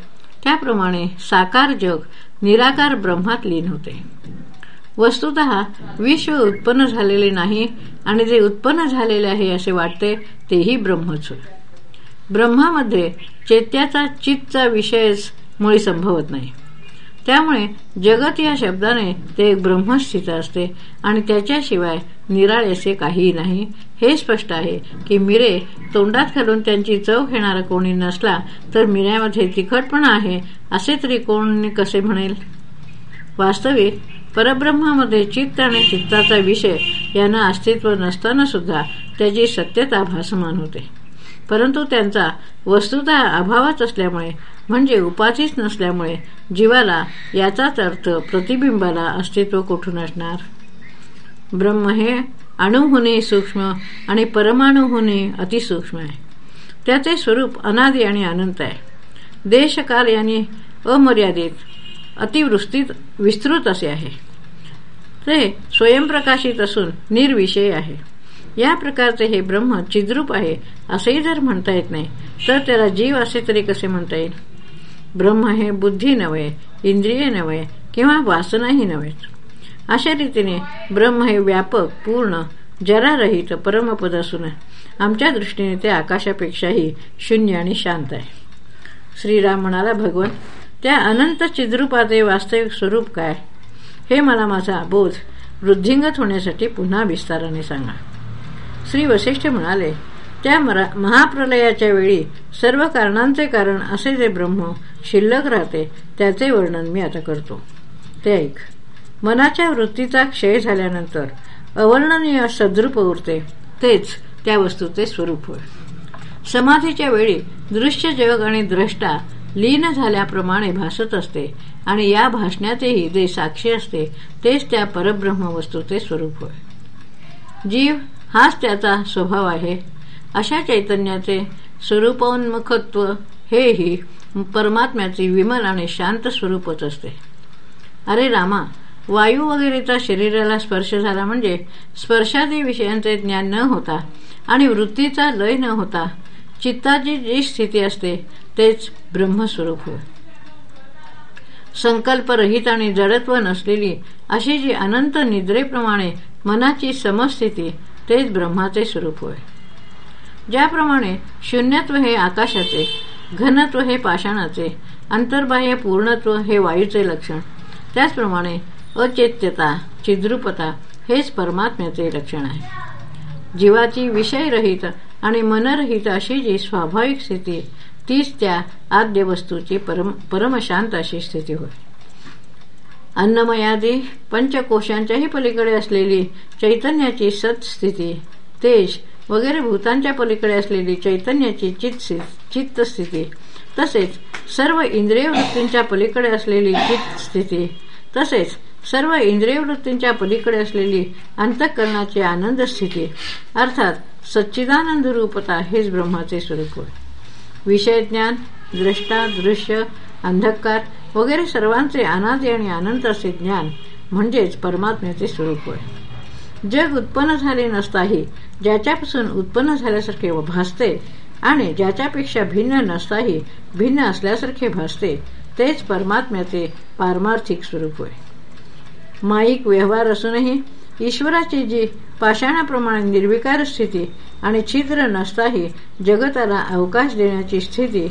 त्याप्रमाणे साकार जग निराकार ब्रह्मात लीन होते वस्तुत विश्व उत्पन्न झालेले नाही आणि जे उत्पन्न झालेले आहे असे वाटते तेही ब्रह्मच. ब्रह्मामध्ये चैत्याचा चित्तचा विषयच मुळे संभवत नाही. त्यामुळे जगत या शब्दाने ते ब्रह्मस्थित असते आणि त्याच्याशिवाय निराळेसे काहीही नाही. हे स्पष्ट आहे की मिरे तोंडात घालून त्यांची चव घेणारा कोणी नसला तर मिऱ्यामध्ये तिखटपणा आहे असे तरी कोण कसे म्हणेल? वास्तविक परब्रह्मामध्ये चित्त आणि चित्ताचा विषय यांना अस्तित्व नसताना सुद्धा त्याची सत्यता भासमान होते. परंतु त्यांचा वस्तुत अभावच असल्यामुळे म्हणजे उपाधीच नसल्यामुळे जीवाला याचाच अर्थ प्रतिबिंबाला अस्तित्व कुठून असणार? ब्रह्म हे अणुहुने सूक्ष्म आणि परमाणुहुने अतिसूक्ष्म आहे. त्याचे स्वरूप अनादी आणि अनंत आहे. देशकाल याने अमर्यादित अतिवृष्टीत विस्तृत असे आहे. ते स्वयंप्रकाशित असून निर्विषय आहे. या प्रकारचे हे ब्रह्म चिद्रूप आहे असेही जर म्हणता येत नाही तर त्याला जीव असे तरी कसे म्हणता येईल? ब्रह्म हे बुद्धी नव्हे इंद्रिय नव्हे किंवा वासनाही नव्हे. अशा रीतीने ब्रह्म हे व्यापक पूर्ण जरारहित परमपद असून आमच्या दृष्टीने ते आकाशापेक्षाही शून्य आणि शांत आहे. श्रीराम म्हणाला भगवान त्या अनंत चिद्रूपाचे वास्तविक स्वरूप काय? हे मला माझा बोध वृद्धिंगत होण्यासाठी पुन्हा विस्ताराने सांगा. श्री वशिष्ठ म्हणाले त्या महाप्रलयाच्या वेळी सर्व कारणांचे कारण असे जे ब्रह्म शिल्लक राहते त्याचे वर्णन मी आता करतो. ते ऐक. मनाच्या वृत्तीचा क्षय झाल्यानंतर अवर्णनीय सद्रूप उरते तेच त्या वस्तूचे स्वरूप होय. समाधीच्या वेळी दृश्य जग आणि द्रष्टा लीन झाल्याप्रमाणे भासत असते आणि या भाषण्याचेही जे साक्षी असते तेच त्या परब्रह्म वस्तूचे स्वरूप होय. जीव हाच त्याचा स्वभाव आहे. अशा चैतन्याचे स्वरूपोन्मुखत्व हेही परमात्म्याचे विमल आणि शांत स्वरूपच असते. अरे रामा वायू वगैरेचा शरीराला स्पर्श झाला म्हणजे स्पर्शादी विषयांचे ज्ञान न होता आणि वृत्तीचा लय न होता चित्ताची जी स्थिती असते तेच ब्रह्मस्वरूप होय. संकल्परहित आणि जडत्व नसलेली अशी जी अनंत निद्रेप्रमाणे मनाची समस्थिती तेच ब्रह्माचे स्वरूप होय. ज्याप्रमाणे शून्यत्व हे आकाशाचे घनत्व हे पाषाणाचे अंतर्बाह्य पूर्णत्व हे वायूचे लक्षण त्याचप्रमाणे अचेत्यता चिद्रुपता हेच परमात्म्याचे लक्षण आहे. जीवाची विषयरहित आणि मनरहित अशी जी स्वाभाविक स्थिती तीच त्या आद्य वस्तूची परम परमशांत अशी स्थिती होय. अन्नमयादी पंचकोशांच्याही पलीकडे असलेली चैतन्याची सत्स्थिती तेज वगैरे भूतांच्या पलीकडे असलेली चैतन्याची चित्तस्थिती तसेच सर्व इंद्रिय वृत्तींच्या पलीकडे असलेली चित्त स्थिती तसेच सर्व इंद्रिय वृत्तींच्या पलीकडे असलेली अंतःकरणाची आनंद स्थिती अर्थात सच्चिदानंद रूपता हेच ब्रह्माचे स्वरूप विषय ज्ञान दृष्टा दृश्य अंधकार वगैरे सर्वांचे अनादि आणि अनंत असे ज्ञान म्हणजेच परमात्म्याचे स्वरूप होय. जग उत्पन्न झाले नसताही ज्याच्यापासून उत्पन्न झाल्यासारखे भासते आणि ज्याच्यापेक्षा भिन्न नसताही भिन्न असल्यासारखे भासते तेच परमात्म्याचे पारमार्थिक स्वरूप होय. माईक व्यवहार असूनही ईश्वराची जी पाषाणाप्रमाणे निर्विकार स्थिती आणि छिद्र नसताही जगताला अवकाश देण्याची स्थिती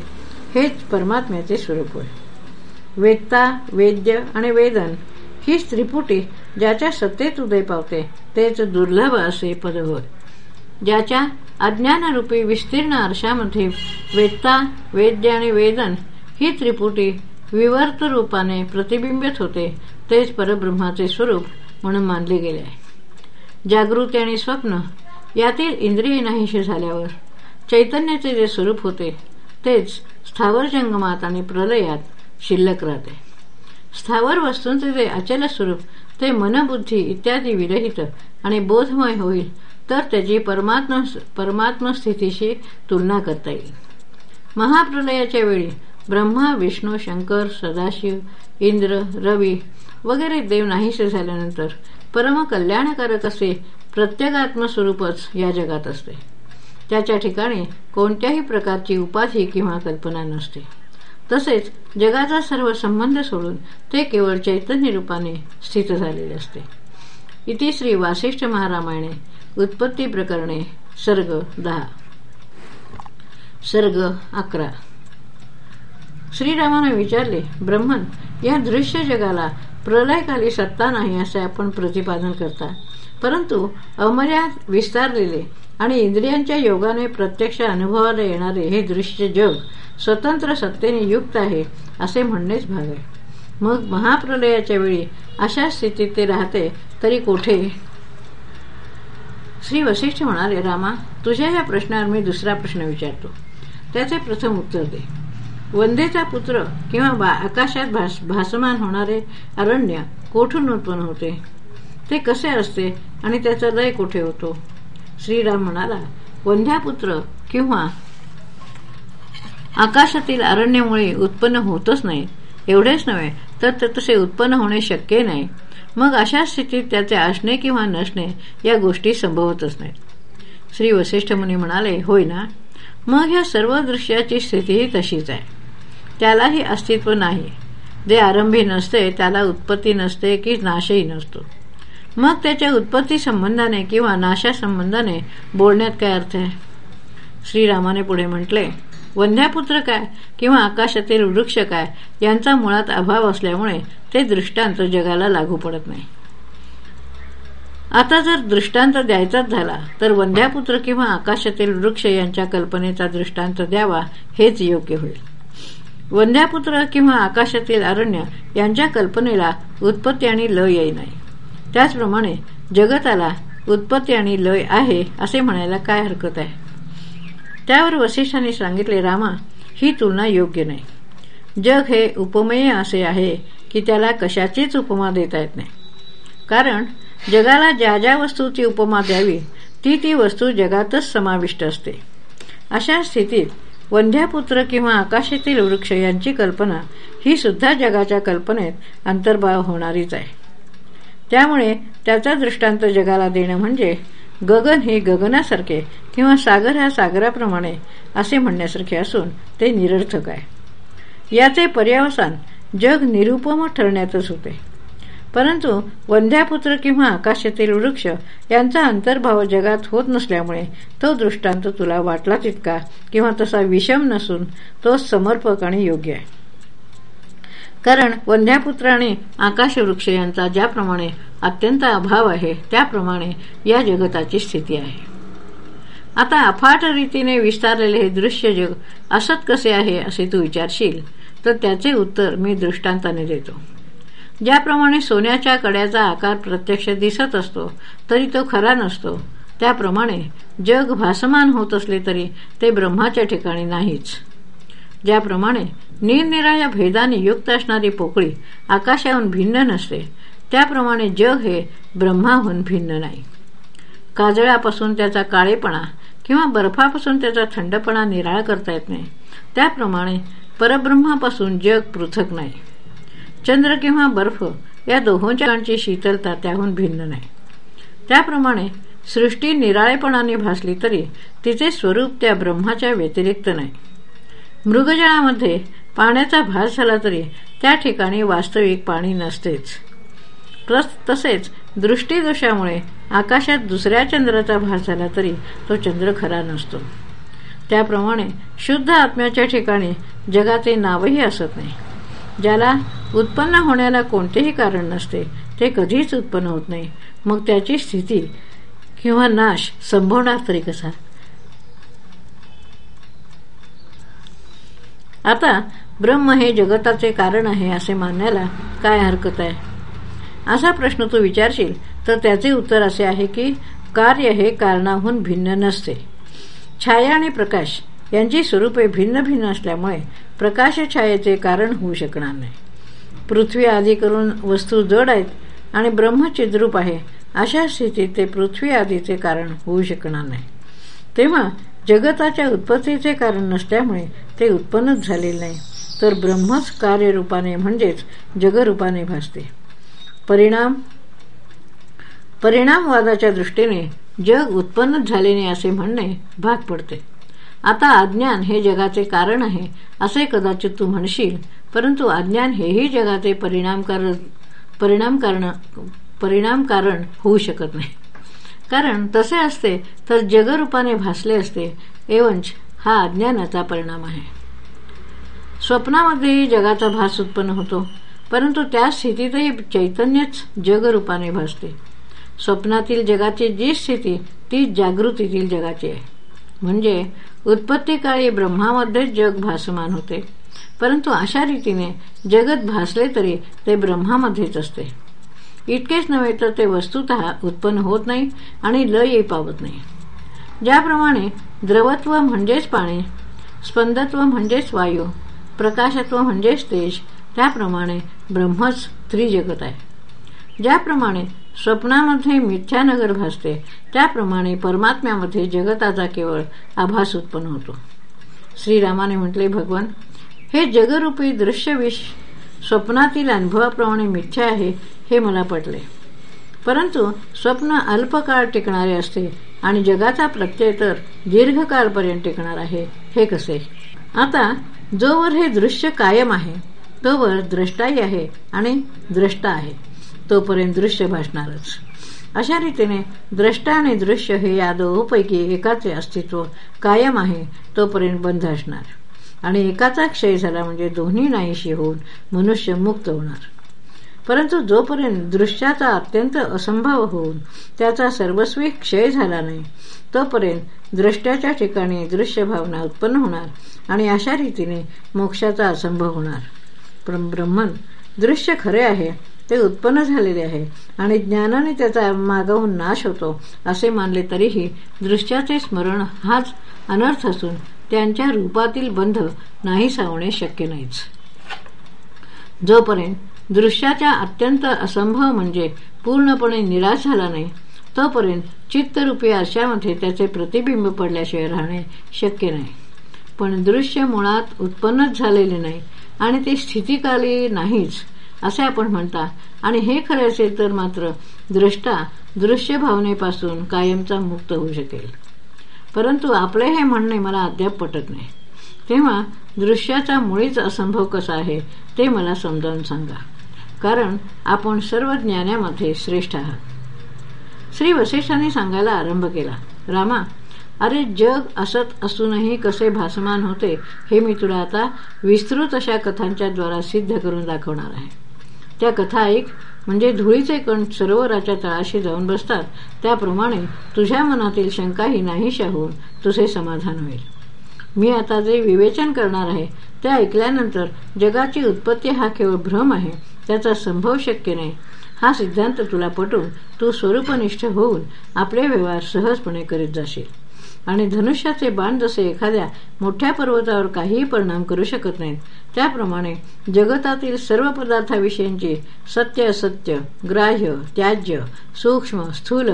हेच परमात्म्याचे स्वरूप होय. वेदता वेद्य आणि वेदन ही त्रिपुटी ज्याच्या सत्तेत उदय पावते तेच दुर्लभ असे पद होय. ज्याच्या अज्ञानरूपी विस्तीर्ण आरशामध्ये वेदता वेद्य आणि वेदन ही त्रिपुटी विवर्त रूपाने प्रतिबिंबित होते तेच परब्रह्माचे स्वरूप म्हणून मानले गेले आहे. जागृती आणि स्वप्न यातील इंद्रिय नाहीशी झाल्यावर चैतन्याचे जे स्वरूप होते तेच स्थावर जंगमात आणि प्रलयात शिल्लक राहते. स्थावर वस्तूंचे जे अचल स्वरूप ते मनबुद्धी इत्यादी विरहित आणि बोधमय होईल तर त्याची परमात्मा परमात्मा स्थितीशी तुलना करता येईल. महाप्रलयाच्या वेळी ब्रह्मा विष्णू शंकर सदाशिव इंद्र रवी वगैरे देव नाहीसे झाल्यानंतर परम कल्याणकारक असे प्रत्येकात्मस्वरूपच या जगात असते. त्याच्या ठिकाणी कोणत्याही प्रकारची उपाधी किंवा कल्पना नसते. तसेच जगाचा सर्व संबंध सोडून ते केवळ चैतन्य रूपाने स्थित झालेले असते. इति श्री वासिष्ठ महारामायणे उत्पत्ती प्रकरणे सर्ग दहा. सर्ग अकरा. श्रीरामाने विचारले ब्रह्मन या दृश्य जगाला प्रलयकाली सत्ता नाही असे आपण प्रतिपादन करता. परंतु अमर्याद विस्तारलेले आणि इंद्रियांच्या योगाने प्रत्यक्ष अनुभवाला येणारे हे दृश्य जग स्वतंत्र सत्तेने युक्त आहे असे म्हणणेच भाग आहे मग महाप्रलयाच्या वेळी अशा स्थितीत ते राहते तरी कोठे? श्री वशिष्ठ म्हणाले रामा तुझ्या या प्रश्नावर मी दुसरा प्रश्न विचारतो. त्याचे प्रथम उत्तर दे. वंदेचा पुत्र किंवा आकाशात भास भासमान होणारे अरण्य कोठून उत्पन्न होते? ते कसे असते आणि त्याचा लय कोठे होतो? श्रीराम म्हणाला वंध्यापुत्र किंवा आकाशातील अरण्यामुळे उत्पन्न होतच नाही. एवढेच नव्हे तर ते तसे उत्पन्न होणे शक्य नाही. मग अशा स्थितीत त्याचे असणे किंवा नसणे या गोष्टी संभवतच नाहीत. श्री वसिष्ठ मुनी म्हणाले होय ना मग ह्या सर्व दृश्याची स्थितीही तशीच आहे. त्यालाही अस्तित्व नाही. जे आरंभी नसते त्याला उत्पत्ती नसते की नाशही नसतो. मग त्याच्या उत्पत्ती संबंधाने किंवा नाशा संबंधाने बोलण्यात काय अर्थ आहे? श्रीरामाने पुढे म्हटले वंध्यापुत्र काय किंवा आकाशातील वृक्ष काय यांचा मुळात अभाव असल्यामुळे ते दृष्टांत जगाला लागू पडत नाही. आता जर दृष्टांत द्यायचाच झाला तर वंध्यापुत्र किंवा आकाशातील वृक्ष यांच्या कल्पनेचा दृष्टांत द्यावा हेच योग्य होईल. वंध्यापुत्र किंवा आकाशातील अरण्य यांच्या कल्पनेला उत्पत्ती आणि लय येई नाही. त्याचप्रमाणे जगताला उत्पत्ती आणि लय आहे असे म्हणायला काय हरकत आहे? त्यावर वसिष्ठांनी सांगितले रामा ही तुलना योग्य नाही. जग हे उपमेय असे आहे की त्याला कशाचीच उपमा देता येत नाही. कारण जगाला ज्या ज्या वस्तूची उपमा द्यावी ती ती वस्तू जगातच समाविष्ट असते. अशा स्थितीत वंध्यापुत्र किंवा आकाशातील वृक्ष यांची कल्पना ही सुद्धा जगाच्या कल्पनेत अंतर्भाव होणारीच आहे. त्यामुळे त्याचा दृष्टांत जगाला देणं म्हणजे गगन हे गगनासारखे किंवा सागर हा सागराप्रमाणे असे म्हणण्यासारखे असून ते निरर्थक आहे. याचे पर्यावसान जग निरुपम ठरण्यातच होते. परंतु वंध्यापुत्र किंवा आकाशातील वृक्ष यांचा अंतर्भाव जगात होत नसल्यामुळे तो दृष्टांत तुला वाटला तितका किंवा तसा विषम नसून तो समर्पक आणि योग्य आहे. कारण वन्यापुत्राने आकाशवृक्ष यांचा ज्याप्रमाणे अत्यंत अभाव आहे त्याप्रमाणे या जगताची स्थिती आहे. आता अफाट रीतीने विस्तारलेले हे दृश्य जग असत कसे आहे असे तू विचारशील तर त्याचे उत्तर मी दृष्टांताने देतो. ज्याप्रमाणे सोन्याच्या कड्याचा आकार प्रत्यक्ष दिसत असतो तरी तो खरा नसतो. त्याप्रमाणे जग भासमान होत असले तरी ते ब्रह्माच्या ठिकाणी नाहीच. ज्याप्रमाणे निरनिराळ्या भेदाने युक्त असणारी पोकळी आकाशाहून भिन्न नसते. त्याप्रमाणे जग हे ब्रह्माहून भिन्न नाही. काजळापासून त्याचा काळेपणा किंवा बर्फापासून त्याचा थंडपणा निराळ करता येत नाही. त्याप्रमाणे परब्रह्मापासून जग पृथक नाही. चंद्र किंवा बर्फ या दोहोंच्या शीतलता त्याहून भिन्न नाही. त्याप्रमाणे सृष्टी निराळेपणाने भासली तरी तिचे स्वरूप त्या ब्रह्माच्या व्यतिरिक्त नाही. मृगजळामध्ये पाण्याचा भास झाला तरी त्या ठिकाणी वास्तविक पाणी नसतेच. तसेच दृष्टीदोषामुळे आकाशात दुसऱ्या चंद्राचा भास झाला तरी तो चंद्र खरा नसतो. त्याप्रमाणे शुद्ध आत्म्याच्या ठिकाणी जगाचे नावही असत नाही. ज्याला उत्पन्न होण्याला कोणतेही कारण नसते ते कधीच उत्पन्न होत नाही. मग त्याची स्थिती किंवा नाश संभवणार तरी कसा? आता ब्रह्म हे जगताचे कारण आहे असे मानण्याला काय हरकत आहे? असा प्रश्न तू विचारशील तर त्याचे उत्तर असे आहे की कार्य हे कारणाहून भिन्न नसते. छाया आणि प्रकाश यांची स्वरूपे भिन्न भिन्न असल्यामुळे प्रकाश छायेचे कारण होऊ शकणार नाही. पृथ्वी आदी करून वस्तू जड आहेत आणि ब्रह्मचिद्रूप आहे अशा स्थितीत ते पृथ्वी आदीचे कारण होऊ शकणार नाही. तेव्हा जगताच्या उत्पत्तीचे कारण नसल्यामुळे ते उत्पन्नच झालेले नाही. तर ब्रह्मच कार्यरूपाने म्हणजेच जगरूपाने भासते. परिणाम? परिणामवादाच्या दृष्टीने जग उत्पन्नच झाले नाही असे म्हणणे भाग पडते. आता अज्ञान हे जगाचे कारण आहे असे कदाचित तू म्हणशील परंतु अज्ञान हेही जगाचे परिणाम कारण परिणाम कारण होऊ शकत नाही. कारण तसे असते तर जगरूपाने भासले असते. एवंच हा अज्ञानाचा परिणाम आहे. स्वप्नामध्येही जगाचा भास उत्पन्न होतो परंतु त्या स्थितीतही चैतन्यच जगरूपाने भासते. स्वप्नातील जगाची जी स्थिती ती जागृतीतील जगाची आहे. म्हणजे उत्पत्तीकाळी ब्रह्मामध्येच जग भासमान होते परंतु अशा रीतीने जगत भासले तरी ते ब्रह्मामध्येच असते. इतकेच नव्हे तर ते वस्तुत उत्पन्न होत नाही आणि लयही पावत नाही. ज्याप्रमाणे द्रवत्व म्हणजेच पाणी स्पंदत्व म्हणजेच वायू प्रकाशत्व म्हणजेच तेज त्याप्रमाणे ब्रह्मच त्रिजगत आहे. ज्याप्रमाणे स्वप्नामध्ये मिथ्यानगर भासते त्याप्रमाणे परमात्म्यामध्ये जगताचा केवळ आभास उत्पन्न होतो. श्रीरामाने म्हटले भगवान हे जगरूपी दृश्यविष स्वप्नातील अनुभवाप्रमाणे मिथ्या आहे हे मला पडले परंतु स्वप्न अल्पकाळ टिकणारे असते आणि जगाचा प्रत्यय तर दीर्घकाळपर्यंत टिकणार आहे हे कसे? आता जोवर हे दृश्य कायम आहे तोवर द्रष्टाही आहे आणि द्रष्टा आहे. तोपर्यंत दृश्य भासणारच. अशा रीतीने द्रष्टा आणि दृश्य हे या दोहोपैकी एकाचे अस्तित्व कायम आहे तोपर्यंत बंद असणार. आणि एकाचा क्षय झाला म्हणजे दोन्ही नाहीशी होऊन मनुष्य मुक्त होणार. परंतु जोपर्यंत दृश्याचा अत्यंत असंभव होऊन त्याचा सर्वस्वी क्षय झाला नाही तोपर्यंत दृष्ट्याच्या ठिकाणी दृश्य भावना उत्पन्न होणार आणि अशा रीतीने मोक्षाचा असंभव होणार. ब्रह्मन दृश्य खरे आहे ते उत्पन्न झालेले आहे आणि ज्ञानाने त्याचा मागवून नाश होतो असे मानले तरीही दृश्याचे स्मरण हाच अनर्थ असून त्यांच्या रूपातील बंध नाही सावणे शक्य नाहीच. जोपर्यंत दृश्याच्या अत्यंत असंभव म्हणजे पूर्णपणे निराश झाला नाही. तोपर्यंत चित्तरूपी आरशामध्ये त्याचे प्रतिबिंब पडल्याशिवाय राहणे शक्य नाही. पण दृश्य मुळात उत्पन्नच झालेले नाही आणि ते स्थितीकाली नाहीच असे आपण म्हणता. आणि हे खरे असेल तर मात्र दृष्टा दृश्य भावनेपासून कायमचा मुक्त होऊ शकेल. परंतु आपले हे म्हणणे मला अद्याप पटत नाही. तेव्हा दृश्याचा मुळीच असंभव कसा आहे ते मला समजावून सांगा. कारण आपण सर्व ज्ञानामध्ये श्रेष्ठ आहात. श्री वशिष्ठांनी सांगायला आरंभ केला रामा अरे जग असत असूनही कसे भासमान होते हे मी तुला आता विस्तृत अशा कथांच्या द्वारा सिद्ध करून दाखवणार आहे. त्या कथा ऐक म्हणजे धुळीचे कण सरोवराच्या तळाशी जाऊन बसतात. त्याप्रमाणे तुझ्या मनातील शंकाही नाहीशा होऊन तुझे समाधान होईल. मी आता जे विवेचन करणार आहे ते ऐकल्यानंतर जगाची उत्पत्ती हा केवळ भ्रम आहे त्याचा संभव शक्य नाही. हा सिद्धांत तुला पटून तू स्वरूपनिष्ठ होऊन आपले व्यवहार सहजपणे करीत जाशील. आणि धनुष्याचे बाण जसे एखाद्या मोठ्या पर्वतावर काहीही परिणाम करू शकत नाहीत त्याप्रमाणे जगतातील सर्व पदार्थाविषयींची सत्य असत्य ग्राह्य त्याज्य सूक्ष्म स्थूल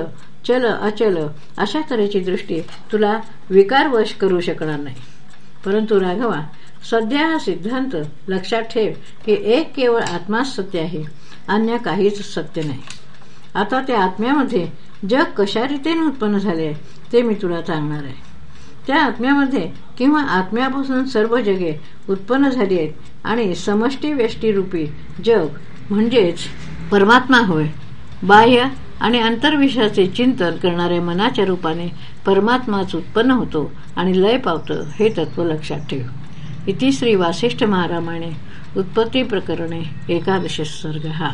चल अचल अशा तऱ्हेची दृष्टी तुला विकारवश करू शकणार नाही. परंतु राघवा सध्या हा सिद्धांत लक्षात ठेव की एक केवळ आत्माच सत्य आहे अन्य काहीच सत्य नाही. आता त्या आत्म्यामध्ये जग कशा रीतीने उत्पन्न झाले ते मी तुला सांगणार आहे. त्या आत्म्यामध्ये किंवा आत्म्यापासून सर्व जगे उत्पन्न झाली आहेत आणि समष्टी व्यष्टी रूपी जग म्हणजेच परमात्मा होय. बाह्य आणि अंतर्विषयाचे चिंतन करणाऱ्या मनाच्या रूपाने परमात्माच उत्पन्न होतो आणि लय पावतं हे तत्व लक्षात ठेव. इति श्री वासिष्ठ महारामाणे उत्पत्ती प्रकरणे एकादश सर्ग। हा